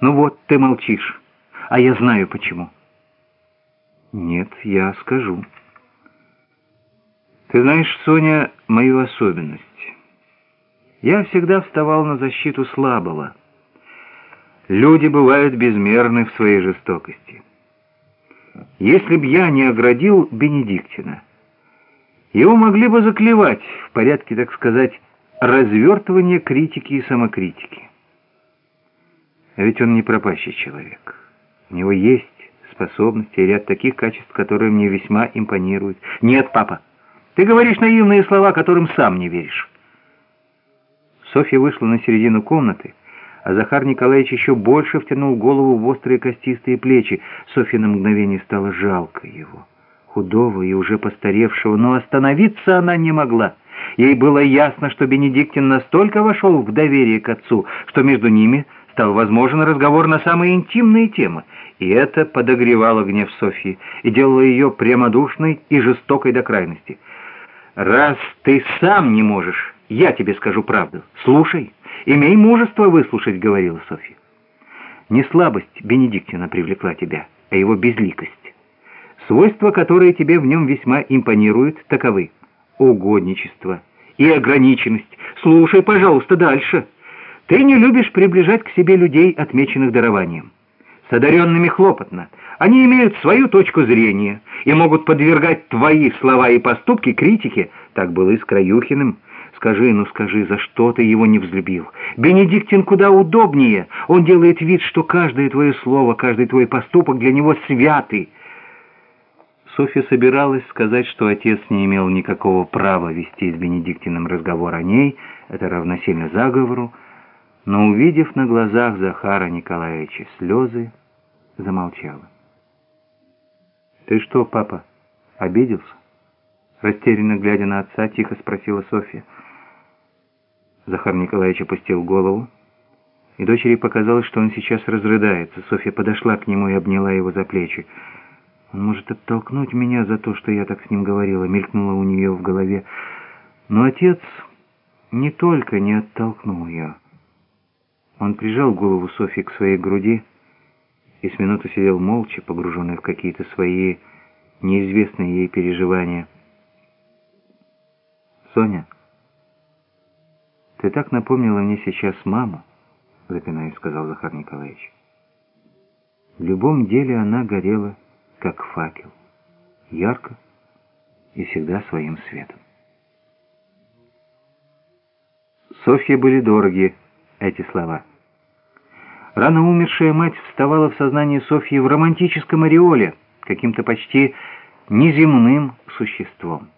Ну вот, ты молчишь, а я знаю почему. Нет, я скажу. Ты знаешь, Соня, мою особенность. Я всегда вставал на защиту слабого. Люди бывают безмерны в своей жестокости. Если б я не оградил Бенедиктина, его могли бы заклевать в порядке, так сказать, развертывания критики и самокритики. А ведь он не пропащий человек. У него есть способности и ряд таких качеств, которые мне весьма импонируют. Нет, папа, ты говоришь наивные слова, которым сам не веришь. Софья вышла на середину комнаты, а Захар Николаевич еще больше втянул голову в острые костистые плечи. Софье на мгновение стало жалко его, худого и уже постаревшего, но остановиться она не могла. Ей было ясно, что Бенедиктин настолько вошел в доверие к отцу, что между ними стал возможен разговор на самые интимные темы, и это подогревало гнев Софьи и делало ее прямодушной и жестокой до крайности. «Раз ты сам не можешь, я тебе скажу правду. Слушай, имей мужество выслушать», — говорила Софья. «Не слабость Бенедиктина привлекла тебя, а его безликость. Свойства, которые тебе в нем весьма импонируют, таковы — угодничество и ограниченность. Слушай, пожалуйста, дальше». Ты не любишь приближать к себе людей, отмеченных дарованием. С одаренными хлопотно. Они имеют свою точку зрения и могут подвергать твои слова и поступки критике. Так было и с Краюхиным. Скажи, ну скажи, за что ты его не взлюбил? Бенедиктин куда удобнее. Он делает вид, что каждое твое слово, каждый твой поступок для него святый. Софья собиралась сказать, что отец не имел никакого права вести с Бенедиктиным разговор о ней, это равносильно заговору, но, увидев на глазах Захара Николаевича слезы, замолчала. «Ты что, папа, обиделся?» Растерянно глядя на отца, тихо спросила Софья. Захар Николаевич опустил голову, и дочери показалось, что он сейчас разрыдается. Софья подошла к нему и обняла его за плечи. «Он может оттолкнуть меня за то, что я так с ним говорила», — мелькнула у нее в голове. Но отец не только не оттолкнул ее, — он прижал голову Софьи к своей груди и с минуту сидел молча, погруженный в какие-то свои неизвестные ей переживания. «Соня, ты так напомнила мне сейчас маму», — запинаясь, сказал Захар Николаевич. В любом деле она горела, как факел, ярко и всегда своим светом. Софье были дороги эти слова. Рано умершая мать вставала в сознании Софьи в романтическом ореоле, каким-то почти неземным существом.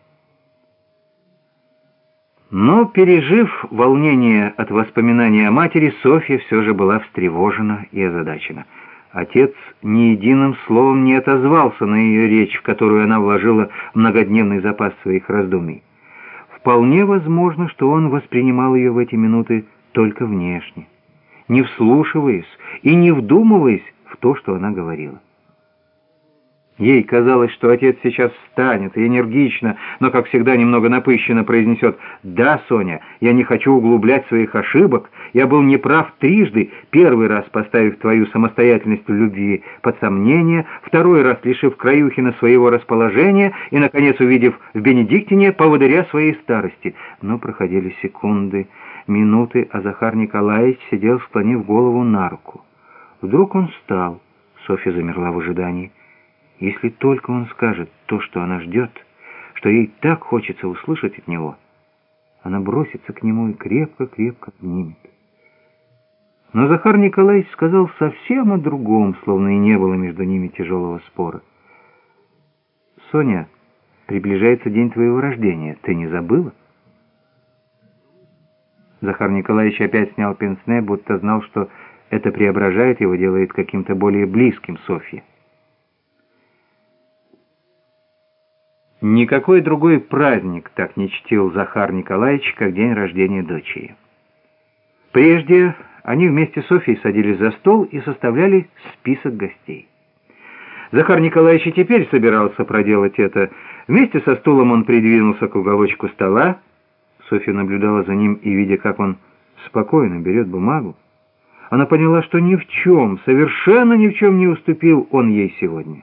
Но, пережив волнение от воспоминания о матери, Софья все же была встревожена и озадачена. Отец ни единым словом не отозвался на ее речь, в которую она вложила многодневный запас своих раздумий. Вполне возможно, что он воспринимал ее в эти минуты только внешне, не вслушиваясь и не вдумываясь в то, что она говорила. Ей казалось, что отец сейчас встанет и энергично, но, как всегда, немного напыщенно произнесет «Да, Соня, я не хочу углублять своих ошибок. Я был неправ трижды, первый раз поставив твою самостоятельность в любви под сомнение, второй раз лишив Краюхина своего расположения и, наконец, увидев в Бенедиктине поводыря своей старости». Но проходили секунды, минуты, а Захар Николаевич сидел, склонив голову на руку. Вдруг он встал. Софья замерла в ожидании. Если только он скажет то, что она ждет, что ей так хочется услышать от него, она бросится к нему и крепко-крепко обнимет. Но Захар Николаевич сказал совсем о другом, словно и не было между ними тяжелого спора. «Соня, приближается день твоего рождения. Ты не забыла?» Захар Николаевич опять снял пенсне, будто знал, что это преображает его, делает каким-то более близким Софье. Никакой другой праздник так не чтил Захар Николаевич, как день рождения дочери. Прежде они вместе с Софьей садились за стол и составляли список гостей. Захар Николаевич и теперь собирался проделать это. Вместе со стулом он придвинулся к уголочку стола. Софья наблюдала за ним и, видя, как он спокойно берет бумагу, Она поняла, что ни в чем, совершенно ни в чем не уступил он ей сегодня.